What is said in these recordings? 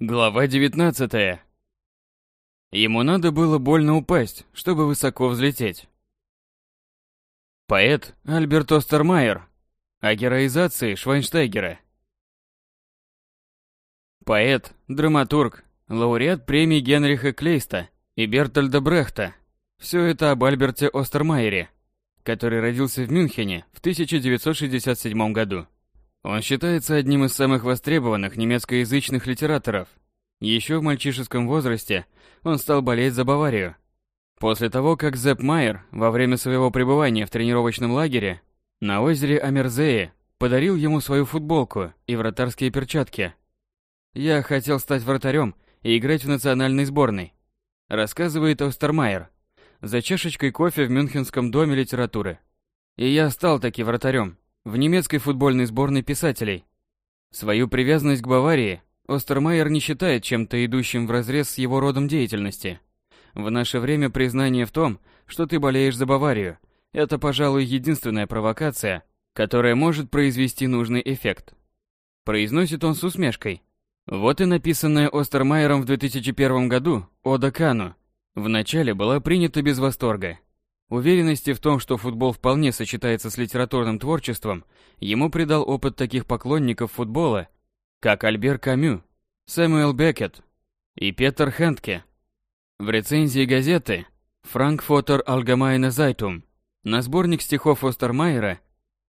Глава 19. Ему надо было больно упасть, чтобы высоко взлететь. Поэт Альберт Остермайер о героизации Швайнштейгера. Поэт, драматург, лауреат премий Генриха Клейста и Бертольда Брехта. Все это об Альберте Остермайере, который родился в Мюнхене в 1967 году. Он считается одним из самых востребованных немецкоязычных литераторов. Еще в мальчишеском возрасте он стал болеть за Баварию. После того, как Зепп Майер во время своего пребывания в тренировочном лагере на озере Амерзее подарил ему свою футболку и вратарские перчатки. «Я хотел стать вратарем и играть в национальной сборной», рассказывает Остермайер за чашечкой кофе в Мюнхенском доме литературы. И я стал таки вратарем, в немецкой футбольной сборной писателей. Свою привязанность к Баварии Остермайер не считает чем-то идущим вразрез с его родом деятельности. В наше время признание в том, что ты болеешь за Баварию, это, пожалуй, единственная провокация, которая может произвести нужный эффект. Произносит он с усмешкой. Вот и написанная Остермайером в 2001 году «Ода Кану» вначале была принята без восторга, Уверенности в том, что футбол вполне сочетается с литературным творчеством, ему придал опыт таких поклонников футбола, как Альбер Камю, Сэмюэл Беккет и Петер Хентке. В рецензии газеты «Франкфуртер Allgemeine Zeitung» на сборник стихов Остермайера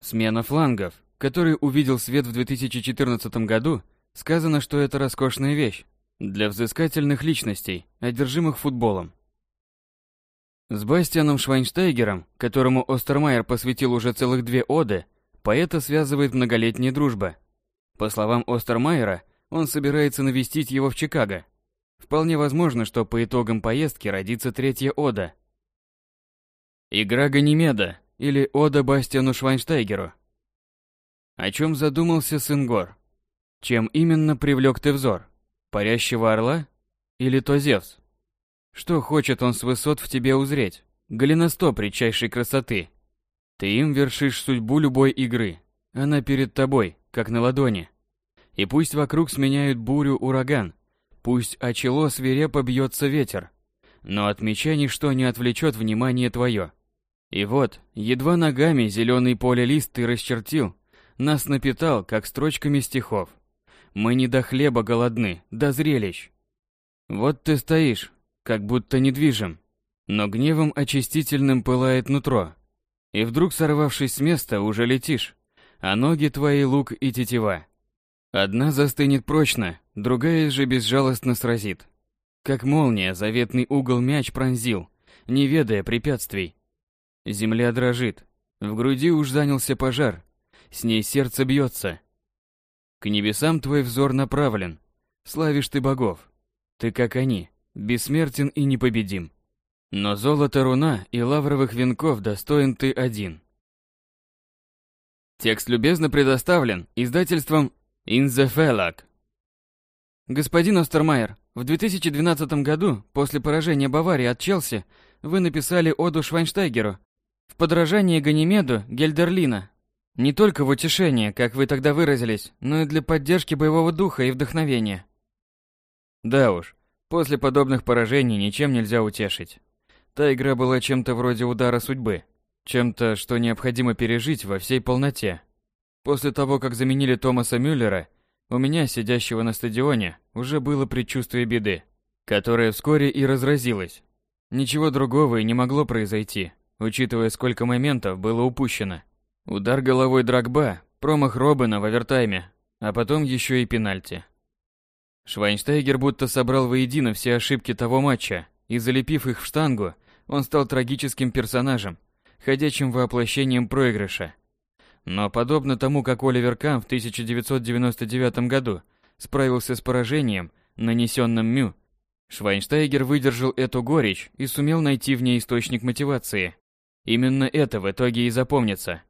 «Смена флангов», который увидел свет в 2014 году, сказано, что это роскошная вещь для взыскательных личностей, одержимых футболом. С Бастианом Швайнштейгером, которому Остермайер посвятил уже целых две оды, поэта связывает многолетняя дружба. По словам Остермайера, он собирается навестить его в Чикаго. Вполне возможно, что по итогам поездки родится третья ода. Игра Ганимеда или ода Бастиану Швайнштейгеру. О чем задумался сын гор? Чем именно привлек ты взор? Парящего орла или то Зевс? Что хочет он с высот в тебе узреть? Голеностоп редчайшей красоты. Ты им вершишь судьбу любой игры. Она перед тобой, как на ладони. И пусть вокруг сменяют бурю ураган, пусть о чело свирепо бьется ветер, но от меча ничто не отвлечет внимание твое. И вот, едва ногами зеленый поле лист ты расчертил, нас напитал, как строчками стихов. Мы не до хлеба голодны, до зрелищ. Вот ты стоишь, как будто недвижим, но гневом очистительным пылает нутро. И вдруг, сорвавшись с места, уже летишь, а ноги твои лук и тетива. Одна застынет прочно, другая же безжалостно сразит. Как молния заветный угол мяч пронзил, не ведая препятствий. Земля дрожит, в груди уж занялся пожар, с ней сердце бьется. К небесам твой взор направлен, славишь ты богов, ты как они, бессмертен и непобедим. Но золото руна и лавровых венков достоин ты один. Текст любезно предоставлен издательством In the Fellow. Господин Остермайер, в 2012 году, после поражения Баварии от Челси, вы написали оду Швайнштайгеру в подражание Ганимеду Гельдерлина. Не только в утешение, как вы тогда выразились, но и для поддержки боевого духа и вдохновения. Да уж, После подобных поражений ничем нельзя утешить. Та игра была чем-то вроде удара судьбы, чем-то, что необходимо пережить во всей полноте. После того, как заменили Томаса Мюллера, у меня, сидящего на стадионе, уже было предчувствие беды, которая вскоре и разразилась. Ничего другого и не могло произойти, учитывая, сколько моментов было упущено. Удар головой Драгба, промах Робина в овертайме, а потом еще и пенальти. Швайнштейгер будто собрал воедино все ошибки того матча, и залепив их в штангу, он стал трагическим персонажем, ходячим воплощением проигрыша. Но подобно тому, как Оливер Кам в 1999 году справился с поражением, нанесенным Мю, Швайнштейгер выдержал эту горечь и сумел найти в ней источник мотивации. Именно это в итоге и запомнится.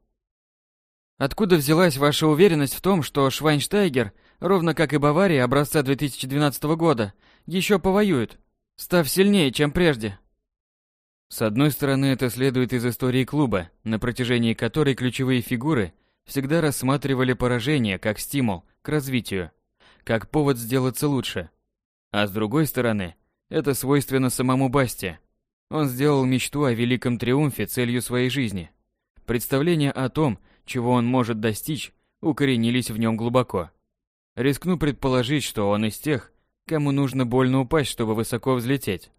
Откуда взялась ваша уверенность в том, что Швайнштейгер – ровно как и Бавария образца 2012 года, еще повоюет, став сильнее, чем прежде. С одной стороны, это следует из истории клуба, на протяжении которой ключевые фигуры всегда рассматривали поражение как стимул к развитию, как повод сделаться лучше. А с другой стороны, это свойственно самому Басте. Он сделал мечту о великом триумфе целью своей жизни. Представления о том, чего он может достичь, укоренились в нем глубоко. Рискну предположить, что он из тех, кому нужно больно упасть, чтобы высоко взлететь.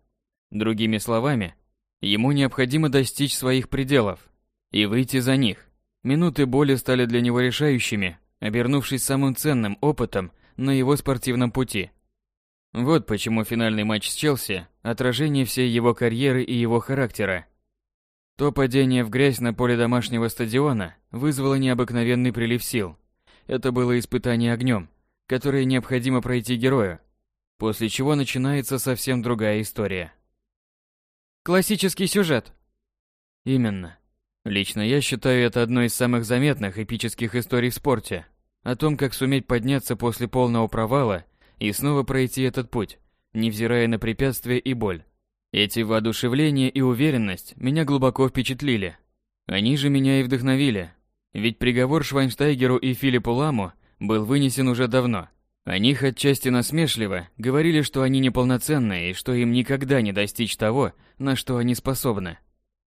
Другими словами, ему необходимо достичь своих пределов и выйти за них. Минуты боли стали для него решающими, обернувшись самым ценным опытом на его спортивном пути. Вот почему финальный матч с Челси – отражение всей его карьеры и его характера. То падение в грязь на поле домашнего стадиона вызвало необыкновенный прилив сил. Это было испытание огнем, которое необходимо пройти герою, после чего начинается совсем другая история. Классический сюжет. Именно. Лично я считаю это одной из самых заметных эпических историй в спорте. О том, как суметь подняться после полного провала и снова пройти этот путь, невзирая на препятствия и боль. Эти воодушевления и уверенность меня глубоко впечатлили. Они же меня и вдохновили. Ведь приговор Швайнштайгеру и Филиппу Ламу был вынесен уже давно. О них отчасти насмешливо говорили, что они неполноценные и что им никогда не достичь того, на что они способны.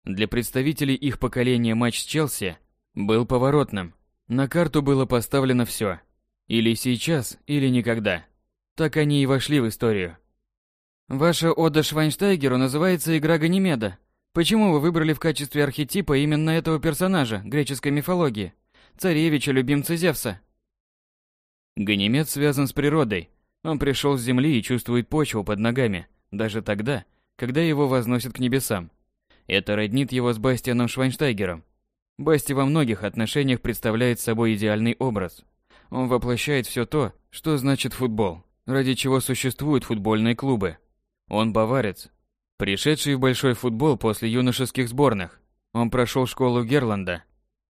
Для представителей их поколения матч с Челси был поворотным. На карту было поставлено все. Или сейчас, или никогда. Так они и вошли в историю. Ваша ода Швайнштайгеру называется «Игра Ганимеда». Почему вы выбрали в качестве архетипа именно этого персонажа греческой мифологии? Царевича, любимца Зевса? Ганимед связан с природой. Он пришел с земли и чувствует почву под ногами, даже тогда, когда его возносят к небесам. Это роднит его с Бастианом Швайнштайгером. Басти во многих отношениях представляет собой идеальный образ. Он воплощает все то, что значит футбол ради чего существуют футбольные клубы. Он баварец, пришедший в большой футбол после юношеских сборных. Он прошел школу Герланда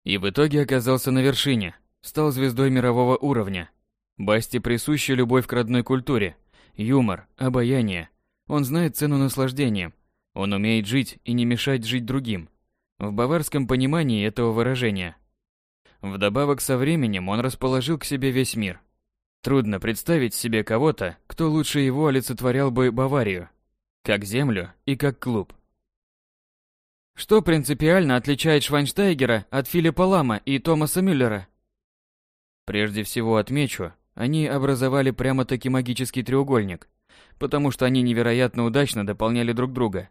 и в итоге оказался на вершине, стал звездой мирового уровня. Басти присуща любовь к родной культуре, юмор, обаяние. Он знает цену наслаждения. Он умеет жить и не мешать жить другим. В баварском понимании этого выражения. Вдобавок со временем он расположил к себе весь мир – Трудно представить себе кого-то, кто лучше его олицетворял бы Баварию, как землю и как клуб. Что принципиально отличает Швайнштайгера от Филиппа Лама и Томаса Мюллера? Прежде всего отмечу, они образовали прямо-таки магический треугольник, потому что они невероятно удачно дополняли друг друга.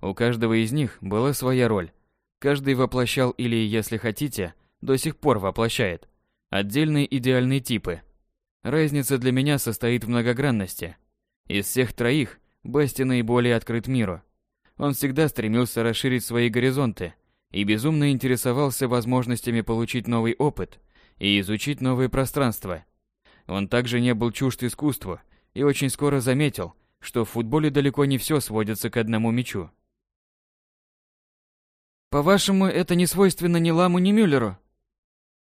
У каждого из них была своя роль. Каждый воплощал или, если хотите, до сих пор воплощает отдельные идеальные типы – Разница для меня состоит в многогранности. Из всех троих Басти наиболее открыт миру. Он всегда стремился расширить свои горизонты и безумно интересовался возможностями получить новый опыт и изучить новые пространства. Он также не был чужд искусству и очень скоро заметил, что в футболе далеко не все сводится к одному мячу. По-вашему, это не свойственно ни Ламу, ни Мюллеру?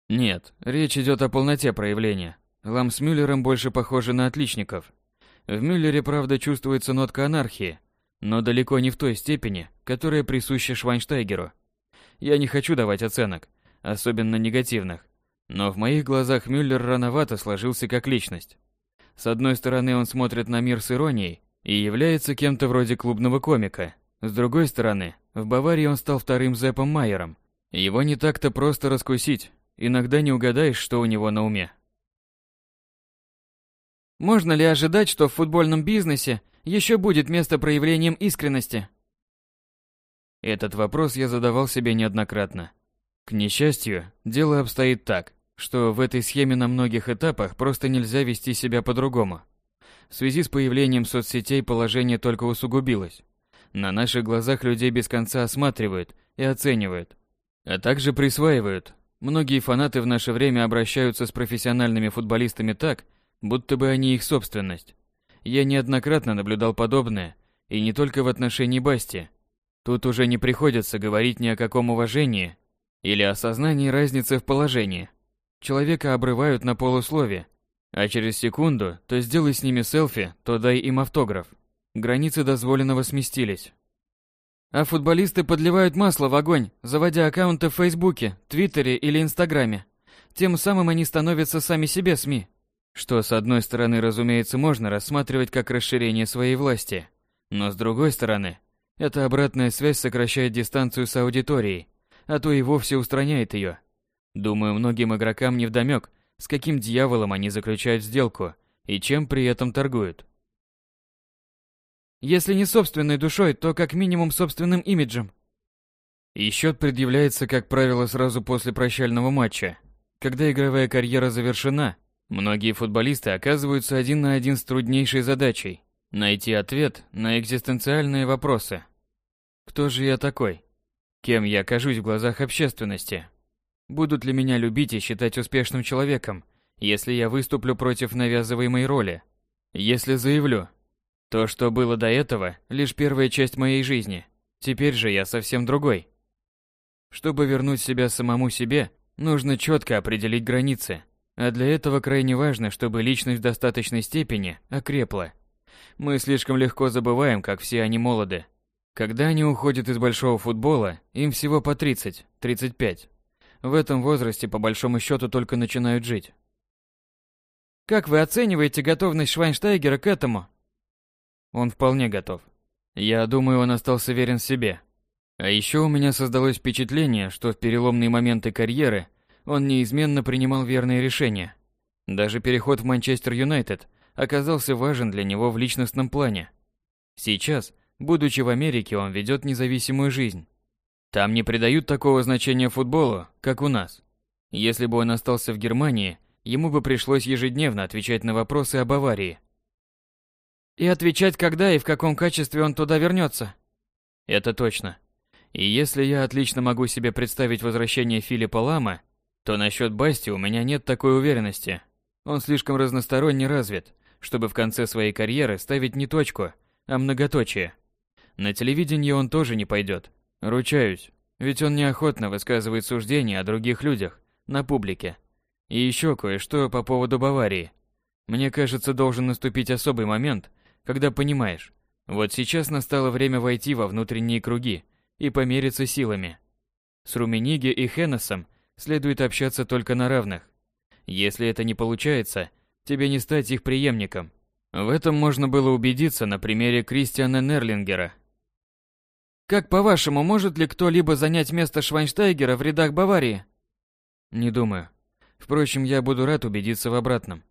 Нет, речь идет о полноте проявления. Лам с Мюллером больше похожи на отличников. В Мюллере, правда, чувствуется нотка анархии, но далеко не в той степени, которая присуща Швайнштайгеру. Я не хочу давать оценок, особенно негативных, но в моих глазах Мюллер рановато сложился как личность. С одной стороны, он смотрит на мир с иронией и является кем-то вроде клубного комика. С другой стороны, в Баварии он стал вторым Зепом Майером. Его не так-то просто раскусить, иногда не угадаешь, что у него на уме. Можно ли ожидать, что в футбольном бизнесе еще будет место проявлением искренности? Этот вопрос я задавал себе неоднократно. К несчастью, дело обстоит так, что в этой схеме на многих этапах просто нельзя вести себя по-другому. В связи с появлением соцсетей положение только усугубилось. На наших глазах людей без конца осматривают и оценивают, а также присваивают. Многие фанаты в наше время обращаются с профессиональными футболистами так, будто бы они их собственность. Я неоднократно наблюдал подобное, и не только в отношении Басти. Тут уже не приходится говорить ни о каком уважении или осознании разницы в положении. Человека обрывают на полуслове, а через секунду то сделай с ними селфи, то дай им автограф. Границы дозволенного сместились. А футболисты подливают масло в огонь, заводя аккаунты в Фейсбуке, Твиттере или Инстаграме. Тем самым они становятся сами себе СМИ. Что, с одной стороны, разумеется, можно рассматривать как расширение своей власти, но с другой стороны, эта обратная связь сокращает дистанцию с аудиторией, а то и вовсе устраняет ее. Думаю, многим игрокам невдомёк, с каким дьяволом они заключают сделку и чем при этом торгуют. Если не собственной душой, то как минимум собственным имиджем. И счет предъявляется, как правило, сразу после прощального матча. Когда игровая карьера завершена, многие футболисты оказываются один на один с труднейшей задачей – найти ответ на экзистенциальные вопросы. Кто же я такой? Кем я окажусь в глазах общественности? Будут ли меня любить и считать успешным человеком, если я выступлю против навязываемой роли? Если заявлю, то, что было до этого, лишь первая часть моей жизни, теперь же я совсем другой. Чтобы вернуть себя самому себе, нужно четко определить границы, а для этого крайне важно, чтобы личность в достаточной степени окрепла. Мы слишком легко забываем, как все они молоды. Когда они уходят из большого футбола, им всего по 30-35. В этом возрасте по большому счету только начинают жить. Как вы оцениваете готовность Швайнштайгера к этому? Он вполне готов. Я думаю, он остался верен себе. А еще у меня создалось впечатление, что в переломные моменты карьеры он неизменно принимал верные решения. Даже переход в Манчестер Юнайтед оказался важен для него в личностном плане. Сейчас, будучи в Америке, он ведет независимую жизнь. Там не придают такого значения футболу, как у нас. Если бы он остался в Германии, ему бы пришлось ежедневно отвечать на вопросы об аварии. И отвечать, когда и в каком качестве он туда вернется. Это точно. И если я отлично могу себе представить возвращение Филиппа Лама, то насчет Басти у меня нет такой уверенности. Он слишком разносторонне развит, чтобы в конце своей карьеры ставить не точку, а многоточие. На телевидении он тоже не пойдет. Ручаюсь, ведь он неохотно высказывает суждения о других людях, на публике. И еще кое-что по поводу Баварии. Мне кажется, должен наступить особый момент, когда понимаешь, вот сейчас настало время войти во внутренние круги и помериться силами. С Румениги и Хеннесом следует общаться только на равных. Если это не получается, тебе не стать их преемником. В этом можно было убедиться на примере Кристиана Нерлингера, как по-вашему, может ли кто-либо занять место Швайнштайгера в рядах Баварии? Не думаю. Впрочем, я буду рад убедиться в обратном.